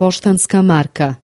Poštanska marka.